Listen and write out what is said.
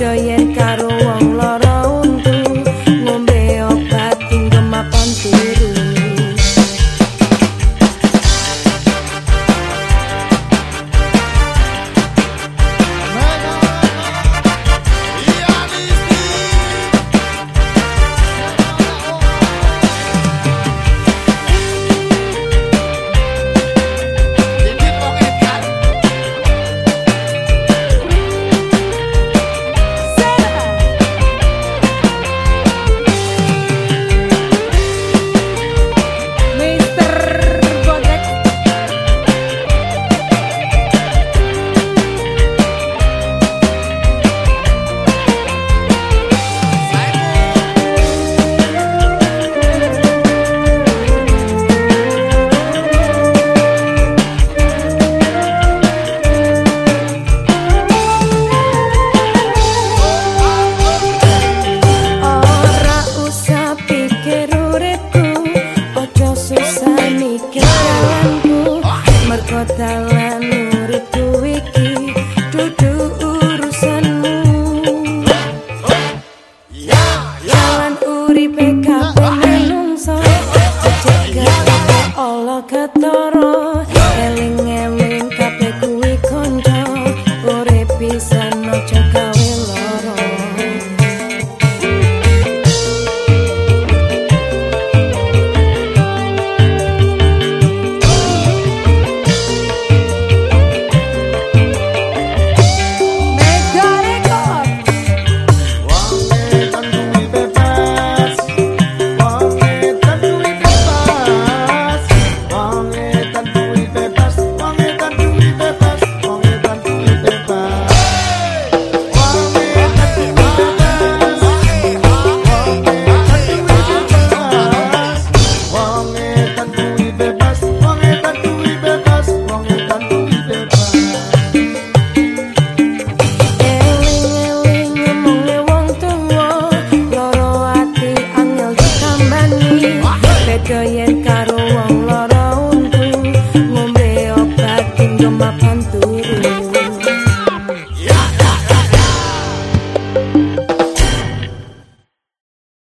joyous. walk a on my